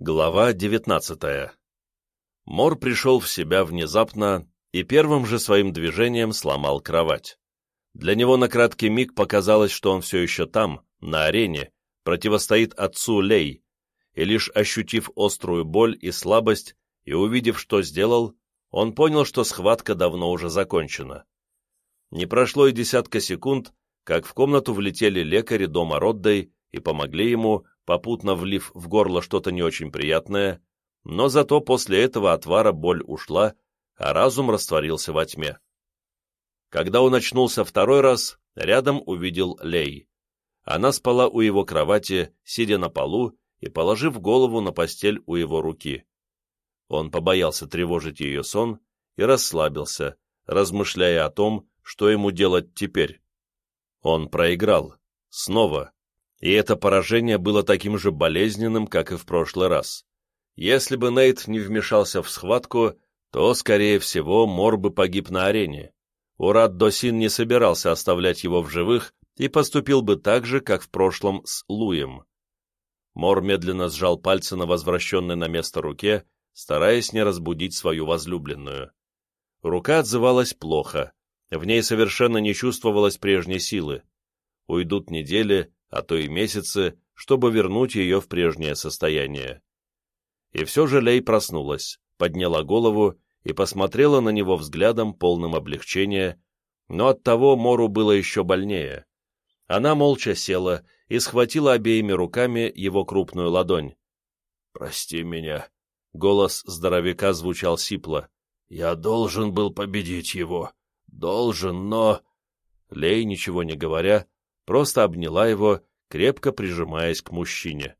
Глава девятнадцатая. Мор пришел в себя внезапно и первым же своим движением сломал кровать. Для него на краткий миг показалось, что он все еще там, на арене, противостоит отцу Лей, и лишь ощутив острую боль и слабость и увидев, что сделал, он понял, что схватка давно уже закончена. Не прошло и десятка секунд, как в комнату влетели лекари дома Роддой и помогли ему, попутно влив в горло что-то не очень приятное, но зато после этого отвара боль ушла, а разум растворился во тьме. Когда он очнулся второй раз, рядом увидел Лей. Она спала у его кровати, сидя на полу и положив голову на постель у его руки. Он побоялся тревожить ее сон и расслабился, размышляя о том, что ему делать теперь. Он проиграл. Снова и это поражение было таким же болезненным, как и в прошлый раз. Если бы Нейт не вмешался в схватку, то, скорее всего, Мор бы погиб на арене. Урат Досин не собирался оставлять его в живых и поступил бы так же, как в прошлом с Луем. Мор медленно сжал пальцы на возвращенной на место руке, стараясь не разбудить свою возлюбленную. Рука отзывалась плохо, в ней совершенно не чувствовалось прежней силы. Уйдут недели, а то и месяцы, чтобы вернуть ее в прежнее состояние. И все же Лей проснулась, подняла голову и посмотрела на него взглядом, полным облегчения, но оттого Мору было еще больнее. Она молча села и схватила обеими руками его крупную ладонь. «Прости меня», — голос здоровяка звучал сипло. «Я должен был победить его. Должен, но...» Лей, ничего не говоря, просто обняла его, крепко прижимаясь к мужчине.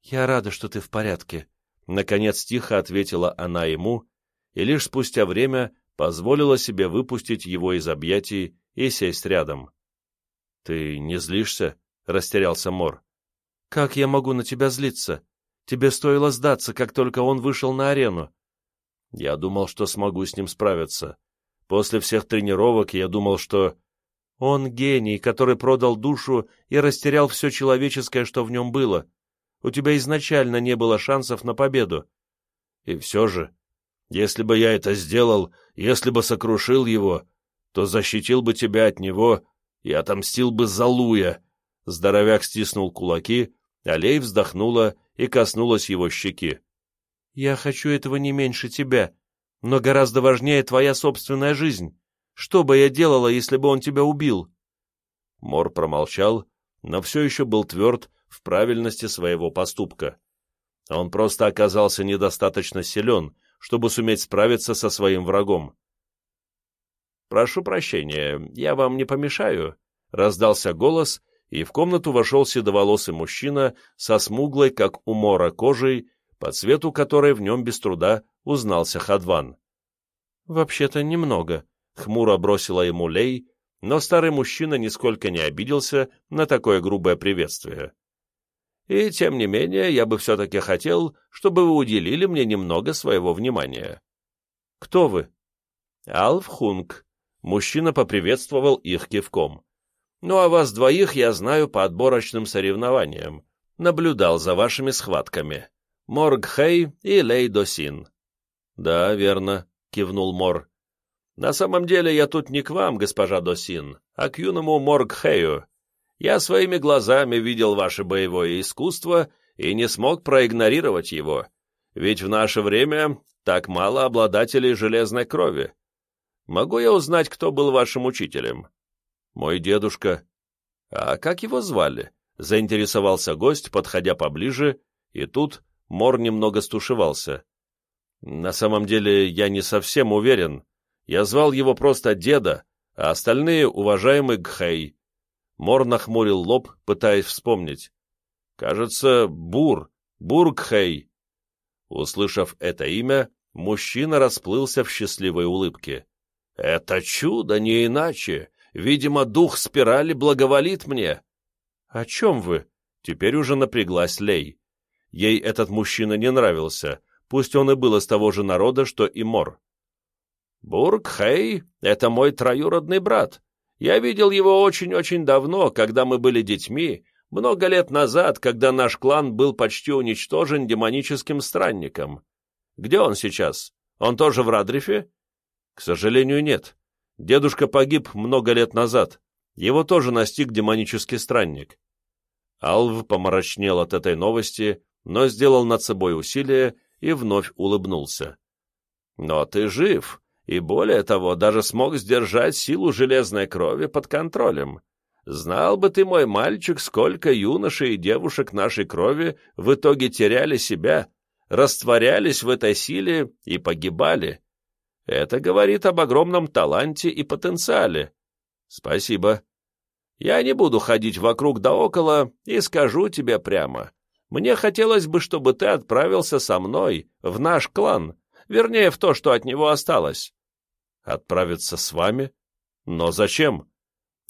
«Я рада, что ты в порядке», — наконец тихо ответила она ему, и лишь спустя время позволила себе выпустить его из объятий и сесть рядом. «Ты не злишься?» — растерялся Мор. «Как я могу на тебя злиться? Тебе стоило сдаться, как только он вышел на арену». Я думал, что смогу с ним справиться. После всех тренировок я думал, что... Он гений, который продал душу и растерял все человеческое, что в нем было. У тебя изначально не было шансов на победу. И все же, если бы я это сделал, если бы сокрушил его, то защитил бы тебя от него и отомстил бы за Луя. Здоровяк стиснул кулаки, Алей вздохнула и коснулась его щеки. «Я хочу этого не меньше тебя, но гораздо важнее твоя собственная жизнь. Что бы я делала, если бы он тебя убил?» Мор промолчал, но все еще был тверд в правильности своего поступка. Он просто оказался недостаточно силен, чтобы суметь справиться со своим врагом. «Прошу прощения, я вам не помешаю?» — раздался голос, и в комнату вошел седоволосый мужчина со смуглой, как у Мора, кожей, по цвету которой в нем без труда узнался Хадван. «Вообще-то немного», — хмуро бросила ему Лей, но старый мужчина нисколько не обиделся на такое грубое приветствие. «И, тем не менее, я бы все-таки хотел, чтобы вы уделили мне немного своего внимания». «Кто вы?» «Алф Хунг». Мужчина поприветствовал их кивком. «Ну, а вас двоих я знаю по отборочным соревнованиям. Наблюдал за вашими схватками. Морг Хэй и Лей Досин». «Да, верно», — кивнул Мор. На самом деле я тут не к вам, госпожа Досин, а к юному Моргхею. Я своими глазами видел ваше боевое искусство и не смог проигнорировать его, ведь в наше время так мало обладателей железной крови. Могу я узнать, кто был вашим учителем? Мой дедушка. А как его звали? Заинтересовался гость, подходя поближе, и тут Мор немного стушевался. На самом деле я не совсем уверен, я звал его просто деда, а остальные — уважаемый Гхэй. Мор нахмурил лоб, пытаясь вспомнить. Кажется, Бур, Бургхэй. Услышав это имя, мужчина расплылся в счастливой улыбке. «Это чудо, не иначе. Видимо, дух спирали благоволит мне». «О чем вы?» Теперь уже напряглась Лей. Ей этот мужчина не нравился, пусть он и был из того же народа, что и Мор. Бургхей — это мой троюродный брат. Я видел его очень-очень давно, когда мы были детьми, много лет назад, когда наш клан был почти уничтожен демоническим странником. Где он сейчас? Он тоже в Радрифе? К сожалению, нет. Дедушка погиб много лет назад. Его тоже настиг демонический странник. Алв помрачнел от этой новости, но сделал над собой усилие и вновь улыбнулся. «Но ты жив, и более того, даже смог сдержать силу железной крови под контролем. Знал бы ты, мой мальчик, сколько юношей и девушек нашей крови в итоге теряли себя, растворялись в этой силе и погибали. Это говорит об огромном таланте и потенциале. Спасибо. Я не буду ходить вокруг да около и скажу тебе прямо. Мне хотелось бы, чтобы ты отправился со мной в наш клан, вернее, в то, что от него осталось. Отправиться с вами? Но зачем?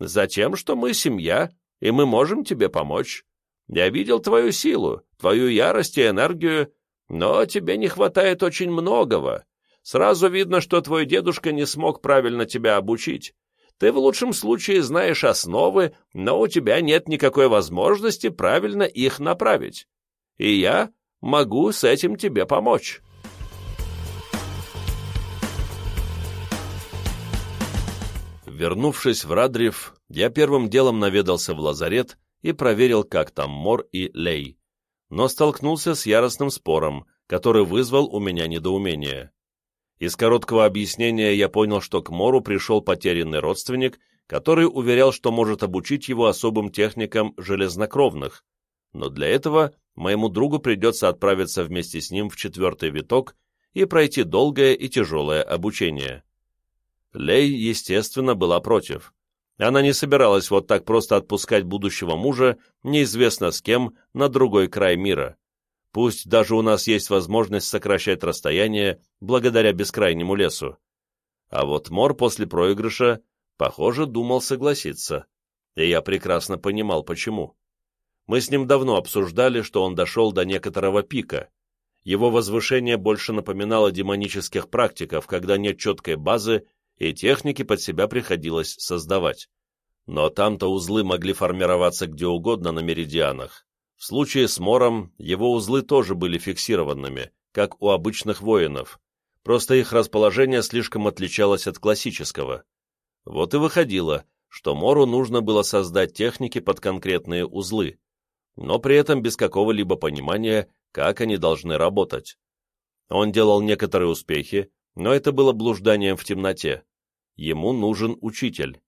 Затем, что мы семья, и мы можем тебе помочь. Я видел твою силу, твою ярость и энергию, но тебе не хватает очень многого. Сразу видно, что твой дедушка не смог правильно тебя обучить. Ты в лучшем случае знаешь основы, но у тебя нет никакой возможности правильно их направить. И я могу с этим тебе помочь». Вернувшись в Радрив, я первым делом наведался в лазарет и проверил, как там Мор и Лей, но столкнулся с яростным спором, который вызвал у меня недоумение. Из короткого объяснения я понял, что к Мору пришел потерянный родственник, который уверял, что может обучить его особым техникам железнокровных, но для этого моему другу придется отправиться вместе с ним в четвертый виток и пройти долгое и тяжелое обучение. Лей, естественно, была против. Она не собиралась вот так просто отпускать будущего мужа, неизвестно с кем, на другой край мира. Пусть даже у нас есть возможность сокращать расстояние благодаря бескрайнему лесу. А вот Мор после проигрыша, похоже, думал согласиться. И я прекрасно понимал, почему. Мы с ним давно обсуждали, что он дошел до некоторого пика. Его возвышение больше напоминало демонических практиков, когда нет четкой базы, и техники под себя приходилось создавать. Но там-то узлы могли формироваться где угодно на меридианах. В случае с Мором его узлы тоже были фиксированными, как у обычных воинов, просто их расположение слишком отличалось от классического. Вот и выходило, что Мору нужно было создать техники под конкретные узлы, но при этом без какого-либо понимания, как они должны работать. Он делал некоторые успехи, но это было блужданием в темноте. Ему нужен учитель.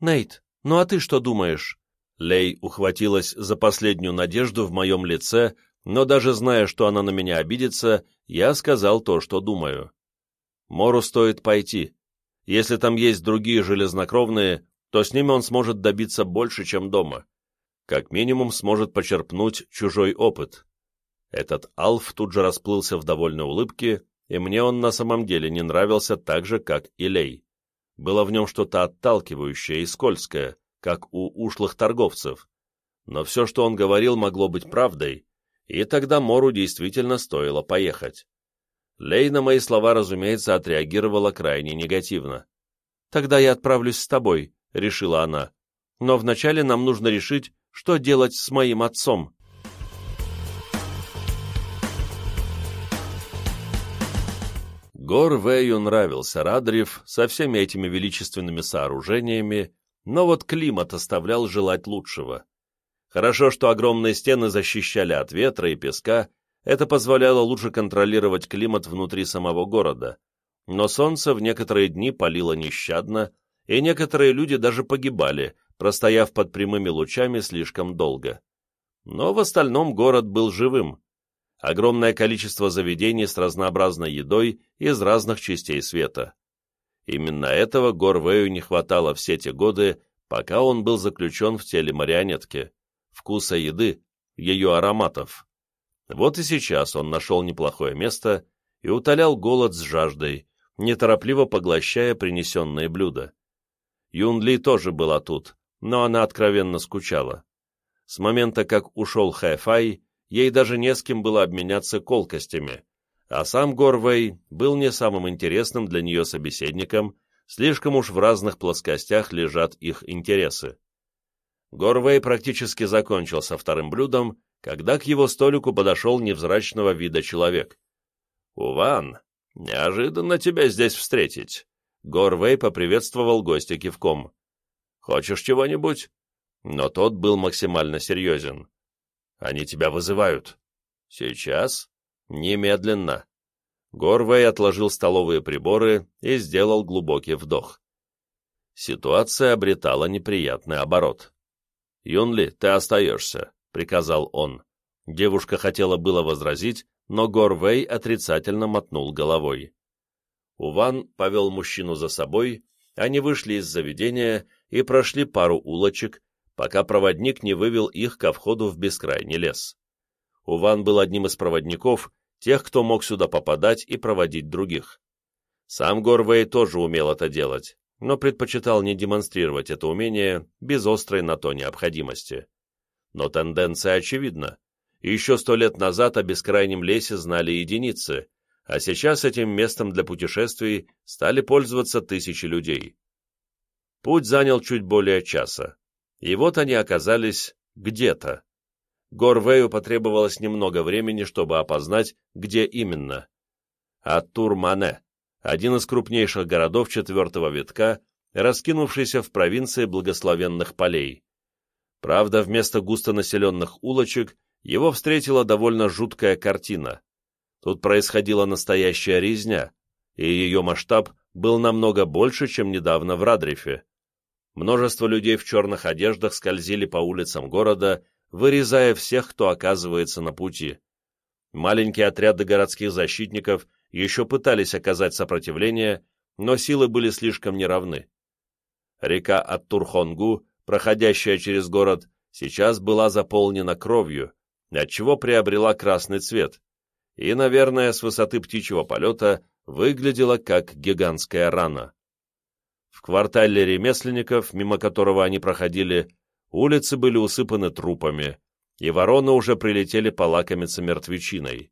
«Нейт, ну а ты что думаешь?» Лей ухватилась за последнюю надежду в моем лице, но даже зная, что она на меня обидится, я сказал то, что думаю. Мору стоит пойти. Если там есть другие железнокровные, то с ними он сможет добиться больше, чем дома. Как минимум сможет почерпнуть чужой опыт. Этот Алф тут же расплылся в довольной улыбке, и мне он на самом деле не нравился так же, как и Лей. Было в нем что-то отталкивающее и скользкое, как у ушлых торговцев. Но все, что он говорил, могло быть правдой, и тогда Мору действительно стоило поехать. Лей на мои слова, разумеется, отреагировала крайне негативно. «Тогда я отправлюсь с тобой», — решила она. «Но вначале нам нужно решить, что делать с моим отцом». Гор Вэю нравился Радрив со всеми этими величественными сооружениями но вот климат оставлял желать лучшего. Хорошо, что огромные стены защищали от ветра и песка, это позволяло лучше контролировать климат внутри самого города. Но солнце в некоторые дни палило нещадно, и некоторые люди даже погибали, простояв под прямыми лучами слишком долго. Но в остальном город был живым. Огромное количество заведений с разнообразной едой из разных частей света. Именно этого Горвею не хватало все те годы, пока он был заключен в теле марионетки, вкуса еды, ее ароматов. Вот и сейчас он нашел неплохое место и утолял голод с жаждой, неторопливо поглощая принесенные блюда. Юнли тоже была тут, но она откровенно скучала. С момента, как ушел Хайфай, ей даже не с кем было обменяться колкостями, а сам Горвей был не самым интересным для нее собеседником, слишком уж в разных плоскостях лежат их интересы. Горвей практически закончил со вторым блюдом, когда к его столику подошел невзрачного вида человек. «Уван, неожиданно тебя здесь встретить!» Горвей поприветствовал гостя кивком. «Хочешь чего-нибудь?» Но тот был максимально серьезен. «Они тебя вызывают». «Сейчас?» «Немедленно». Горвей отложил столовые приборы и сделал глубокий вдох. Ситуация обретала неприятный оборот. «Юнли, ты остаешься», — приказал он. Девушка хотела было возразить, но Горвей отрицательно мотнул головой. Уван повел мужчину за собой, они вышли из заведения и прошли пару улочек, пока проводник не вывел их ко входу в бескрайний лес. Уван был одним из проводников, тех, кто мог сюда попадать и проводить других. Сам Горвей тоже умел это делать, но предпочитал не демонстрировать это умение без острой на то необходимости. Но тенденция очевидна. Еще сто лет назад о бескрайнем лесе знали единицы, а сейчас этим местом для путешествий стали пользоваться тысячи людей. Путь занял чуть более часа, и вот они оказались где-то. Горвею потребовалось немного времени, чтобы опознать, где именно. Аттур-Мане, один из крупнейших городов четвертого витка, раскинувшийся в провинции благословенных полей. Правда, вместо густонаселенных улочек его встретила довольно жуткая картина. Тут происходила настоящая резня, и ее масштаб был намного больше, чем недавно в Радрифе. Множество людей в черных одеждах скользили по улицам города, вырезая всех, кто оказывается на пути. Маленькие отряды городских защитников еще пытались оказать сопротивление, но силы были слишком неравны. Река Аттурхонгу, проходящая через город, сейчас была заполнена кровью, отчего приобрела красный цвет, и, наверное, с высоты птичьего полета выглядела как гигантская рана. В квартале ремесленников, мимо которого они проходили, улицы были усыпаны трупами, и вороны уже прилетели полакомиться мертвечиной.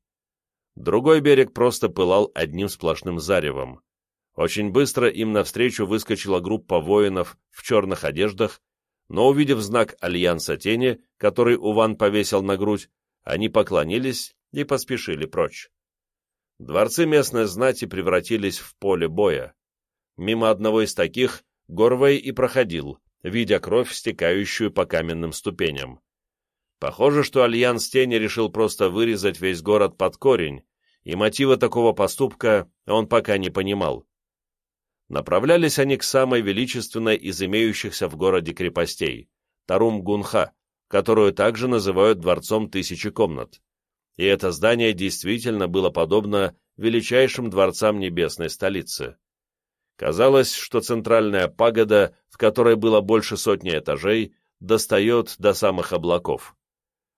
Другой берег просто пылал одним сплошным заревом. Очень быстро им навстречу выскочила группа воинов в черных одеждах, но, увидев знак Альянса Тени, который Уван повесил на грудь, они поклонились и поспешили прочь. Дворцы местной знати превратились в поле боя. Мимо одного из таких Горвей и проходил, видя кровь, стекающую по каменным ступеням. Похоже, что Альянс Тени решил просто вырезать весь город под корень, и мотива такого поступка он пока не понимал. Направлялись они к самой величественной из имеющихся в городе крепостей – Тарум-Гунха, которую также называют Дворцом Тысячи Комнат. И это здание действительно было подобно величайшим дворцам небесной столицы. Казалось, что центральная пагода, в которой было больше сотни этажей, достает до самых облаков.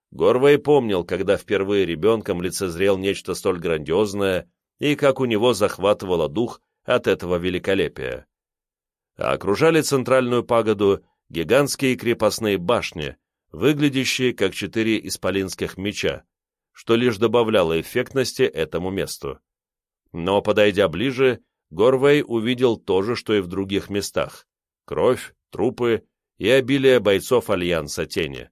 Горвей помнил, когда впервые ребенком лицезрел нечто столь грандиозное, и как у него захватывало дух от этого великолепия. А окружали центральную пагоду гигантские крепостные башни, выглядящие как четыре исполинских меча, что лишь добавляло эффектности этому месту. Но, подойдя ближе, Горвей увидел то же, что и в других местах — кровь, трупы и обилие бойцов Альянса Тени.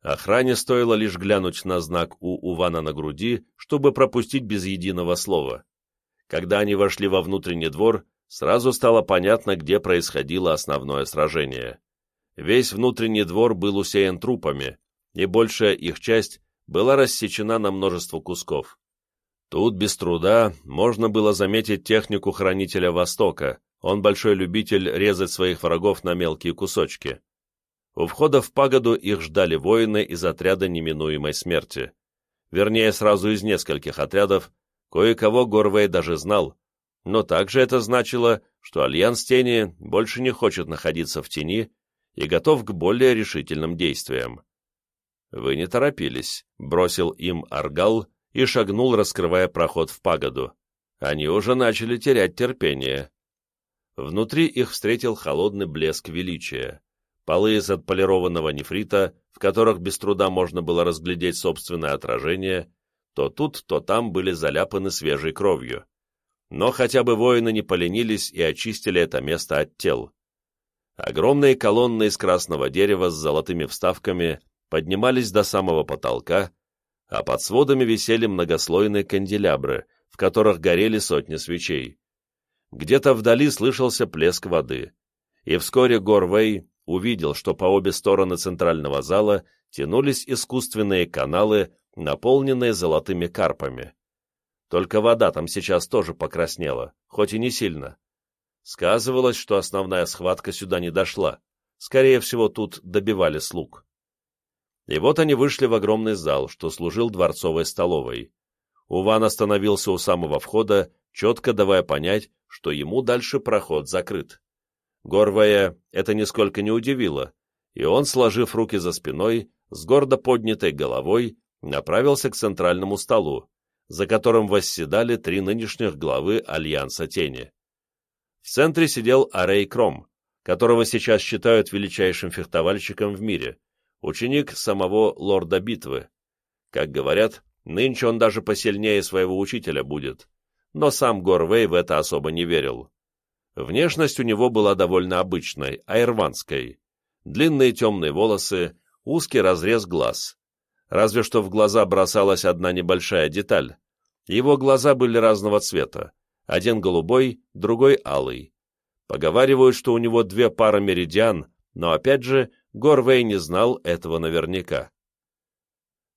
Охране стоило лишь глянуть на знак у Увана на груди, чтобы пропустить без единого слова. Когда они вошли во внутренний двор, сразу стало понятно, где происходило основное сражение. Весь внутренний двор был усеян трупами, и большая их часть была рассечена на множество кусков. Тут без труда можно было заметить технику Хранителя Востока, он большой любитель резать своих врагов на мелкие кусочки. У входа в пагоду их ждали воины из отряда неминуемой смерти. Вернее, сразу из нескольких отрядов, Кое-кого Горвей даже знал, но также это значило, что Альянс Тени больше не хочет находиться в тени и готов к более решительным действиям. «Вы не торопились», — бросил им Аргал и шагнул, раскрывая проход в пагоду. Они уже начали терять терпение. Внутри их встретил холодный блеск величия. Полы из отполированного нефрита, в которых без труда можно было разглядеть собственное отражение, то тут, то там были заляпаны свежей кровью. Но хотя бы воины не поленились и очистили это место от тел. Огромные колонны из красного дерева с золотыми вставками поднимались до самого потолка, а под сводами висели многослойные канделябры, в которых горели сотни свечей. Где-то вдали слышался плеск воды, и вскоре Горвей увидел, что по обе стороны центрального зала тянулись искусственные каналы, наполненные золотыми карпами. Только вода там сейчас тоже покраснела, хоть и не сильно. Сказывалось, что основная схватка сюда не дошла. Скорее всего, тут добивали слуг. И вот они вышли в огромный зал, что служил дворцовой столовой. Уван остановился у самого входа, четко давая понять, что ему дальше проход закрыт. Горвая это нисколько не удивило, и он, сложив руки за спиной, с гордо поднятой головой, направился к центральному столу, за которым восседали три нынешних главы Альянса Тени. В центре сидел Арей Кром, которого сейчас считают величайшим фехтовальщиком в мире, ученик самого лорда битвы. Как говорят, нынче он даже посильнее своего учителя будет, но сам Горвей в это особо не верил. Внешность у него была довольно обычной, айрванской. Длинные темные волосы, узкий разрез глаз. Разве что в глаза бросалась одна небольшая деталь. Его глаза были разного цвета, один голубой, другой алый. Поговаривают, что у него две пары меридиан, но опять же, Горвей не знал этого наверняка.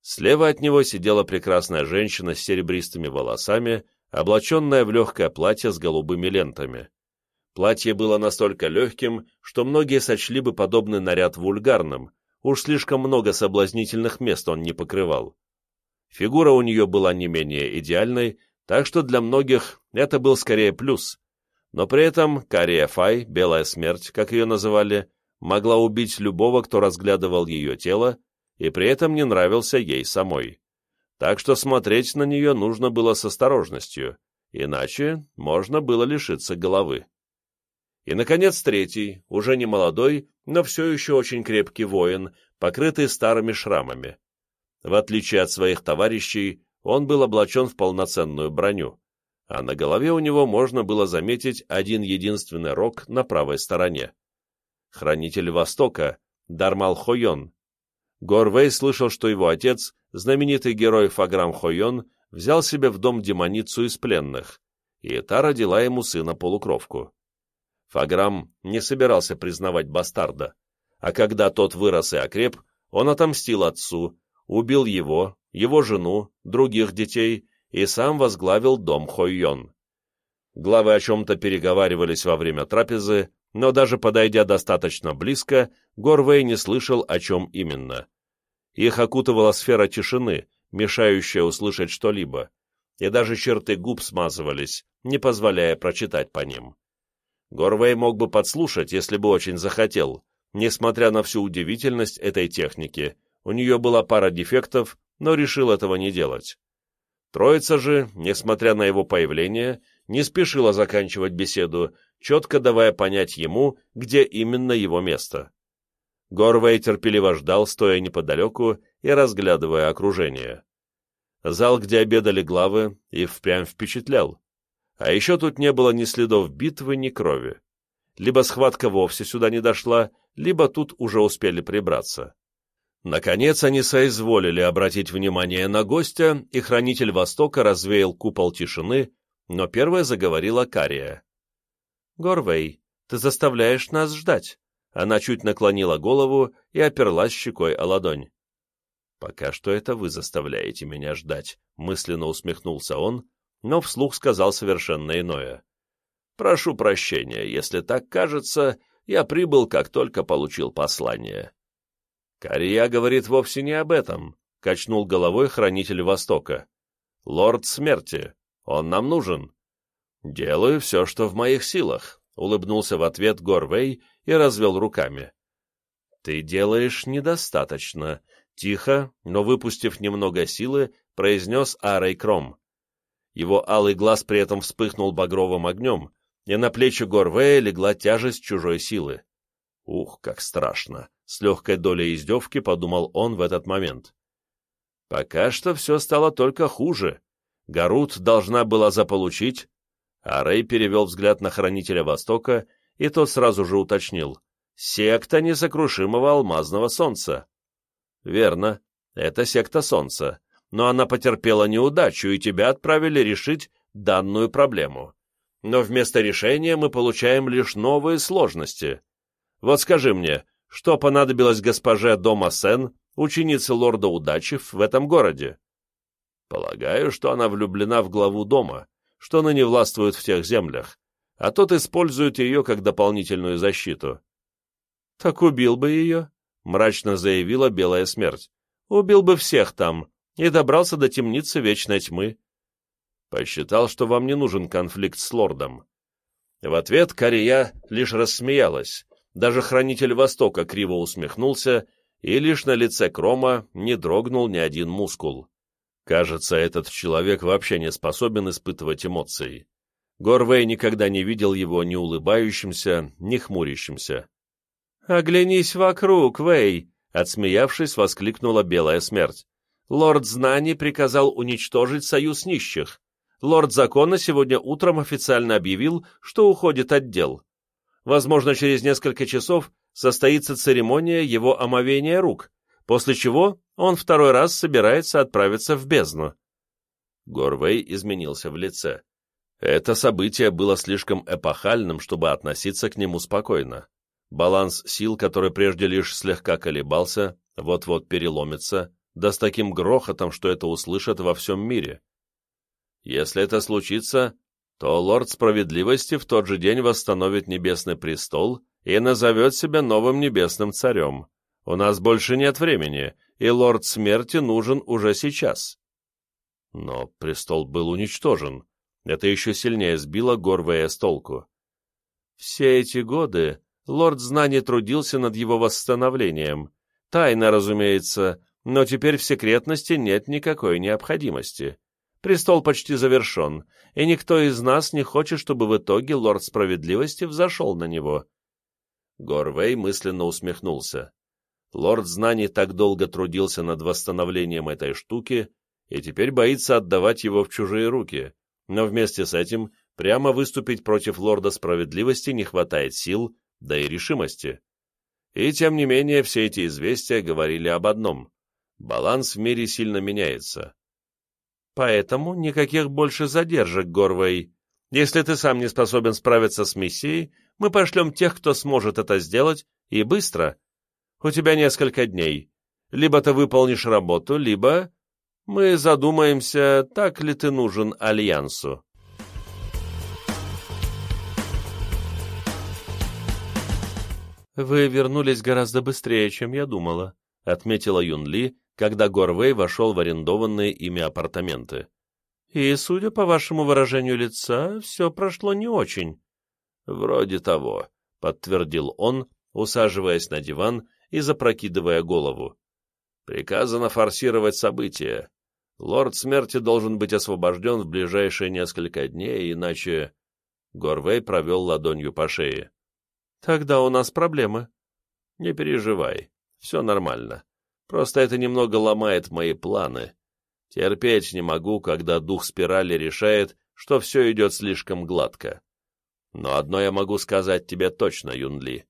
Слева от него сидела прекрасная женщина с серебристыми волосами, облаченная в легкое платье с голубыми лентами. Платье было настолько легким, что многие сочли бы подобный наряд вульгарным, уж слишком много соблазнительных мест он не покрывал. Фигура у нее была не менее идеальной, так что для многих это был скорее плюс. Но при этом Кария Фай, Белая Смерть, как ее называли, могла убить любого, кто разглядывал ее тело, и при этом не нравился ей самой. Так что смотреть на нее нужно было с осторожностью, иначе можно было лишиться головы. И, наконец, третий, уже не молодой, но все еще очень крепкий воин, покрытый старыми шрамами. В отличие от своих товарищей, он был облачен в полноценную броню, а на голове у него можно было заметить один единственный рог на правой стороне хранитель Востока, Дармал Хойон. Горвей слышал, что его отец, знаменитый герой Фаграм Хойон, взял себе в дом демоницу из пленных, и та родила ему сына-полукровку. Фаграм не собирался признавать бастарда, а когда тот вырос и окреп, он отомстил отцу, убил его, его жену, других детей и сам возглавил дом Хойон. Главы о чем-то переговаривались во время трапезы, но даже подойдя достаточно близко, Горвей не слышал, о чем именно. Их окутывала сфера тишины, мешающая услышать что-либо, и даже черты губ смазывались, не позволяя прочитать по ним. Горвей мог бы подслушать, если бы очень захотел, несмотря на всю удивительность этой техники, у нее была пара дефектов, но решил этого не делать. Троица же, несмотря на его появление, не спешила заканчивать беседу, четко давая понять ему, где именно его место. Горвей терпеливо ждал, стоя неподалеку и разглядывая окружение. Зал, где обедали главы, и впрямь впечатлял. А еще тут не было ни следов битвы, ни крови. Либо схватка вовсе сюда не дошла, либо тут уже успели прибраться. Наконец они соизволили обратить внимание на гостя, и хранитель Востока развеял купол тишины, но первая заговорила Кария. «Горвей, ты заставляешь нас ждать!» Она чуть наклонила голову и оперлась щекой о ладонь. «Пока что это вы заставляете меня ждать», — мысленно усмехнулся он, но вслух сказал совершенно иное. «Прошу прощения, если так кажется, я прибыл, как только получил послание». «Кария говорит вовсе не об этом», — качнул головой хранитель Востока. «Лорд Смерти, он нам нужен». «Делаю все, что в моих силах», — улыбнулся в ответ Горвей и развел руками. «Ты делаешь недостаточно», — тихо, но выпустив немного силы, произнес Арей Кром. Его алый глаз при этом вспыхнул багровым огнем, и на плечи Горвея легла тяжесть чужой силы. Ух, как страшно! С легкой долей издевки подумал он в этот момент. Пока что все стало только хуже. Гарут должна была заполучить а Рэй перевел взгляд на Хранителя Востока, и тот сразу же уточнил. Секта несокрушимого алмазного солнца. Верно, это секта солнца, но она потерпела неудачу, и тебя отправили решить данную проблему. Но вместо решения мы получаем лишь новые сложности. Вот скажи мне, что понадобилось госпоже Дома Сен, ученице лорда удачи, в этом городе? Полагаю, что она влюблена в главу дома, что она не властвует в тех землях, а тот использует ее как дополнительную защиту. «Так убил бы ее», — мрачно заявила Белая Смерть. «Убил бы всех там и добрался до темницы Вечной Тьмы». Посчитал, что вам не нужен конфликт с лордом. В ответ Кария лишь рассмеялась. Даже Хранитель Востока криво усмехнулся, и лишь на лице Крома не дрогнул ни один мускул. Кажется, этот человек вообще не способен испытывать эмоции. Горвей никогда не видел его ни улыбающимся, ни хмурящимся. «Оглянись вокруг, Вэй!» — отсмеявшись, воскликнула Белая Смерть. «Лорд Знаний приказал уничтожить союз нищих. Лорд Закона сегодня утром официально объявил, что уходит от дел. Возможно, через несколько часов состоится церемония его омовения рук, после чего он второй раз собирается отправиться в бездну. Горвей изменился в лице. Это событие было слишком эпохальным, чтобы относиться к нему спокойно. Баланс сил, который прежде лишь слегка колебался, вот-вот переломится, да с таким грохотом, что это услышат во всем мире. Если это случится, то лорд справедливости в тот же день восстановит небесный престол и назовет себя новым небесным царем. У нас больше нет времени, и лорд смерти нужен уже сейчас. Но престол был уничтожен. Это еще сильнее сбило Горвея с толку. Все эти годы лорд знаний трудился над его восстановлением. Тайно, разумеется, но теперь в секретности нет никакой необходимости. Престол почти завершен, и никто из нас не хочет, чтобы в итоге лорд справедливости взошел на него. Горвей мысленно усмехнулся. Лорд Знаний так долго трудился над восстановлением этой штуки и теперь боится отдавать его в чужие руки, но вместе с этим прямо выступить против Лорда Справедливости не хватает сил, да и решимости. И тем не менее все эти известия говорили об одном – баланс в мире сильно меняется. Поэтому никаких больше задержек, Горвей. Если ты сам не способен справиться с миссией, мы пошлем тех, кто сможет это сделать, и быстро – у тебя несколько дней. Либо ты выполнишь работу, либо мы задумаемся, так ли ты нужен Альянсу. «Вы вернулись гораздо быстрее, чем я думала», — отметила Юн Ли, когда Горвей вошел в арендованные ими апартаменты. «И, судя по вашему выражению лица, все прошло не очень». «Вроде того», — подтвердил он, усаживаясь на диван и запрокидывая голову. Приказано форсировать события. Лорд Смерти должен быть освобожден в ближайшие несколько дней, иначе... Горвей провел ладонью по шее. «Тогда у нас проблемы». «Не переживай, все нормально. Просто это немного ломает мои планы. Терпеть не могу, когда дух спирали решает, что все идет слишком гладко. Но одно я могу сказать тебе точно, Юнли.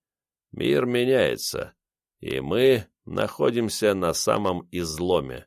Мир меняется и мы находимся на самом изломе.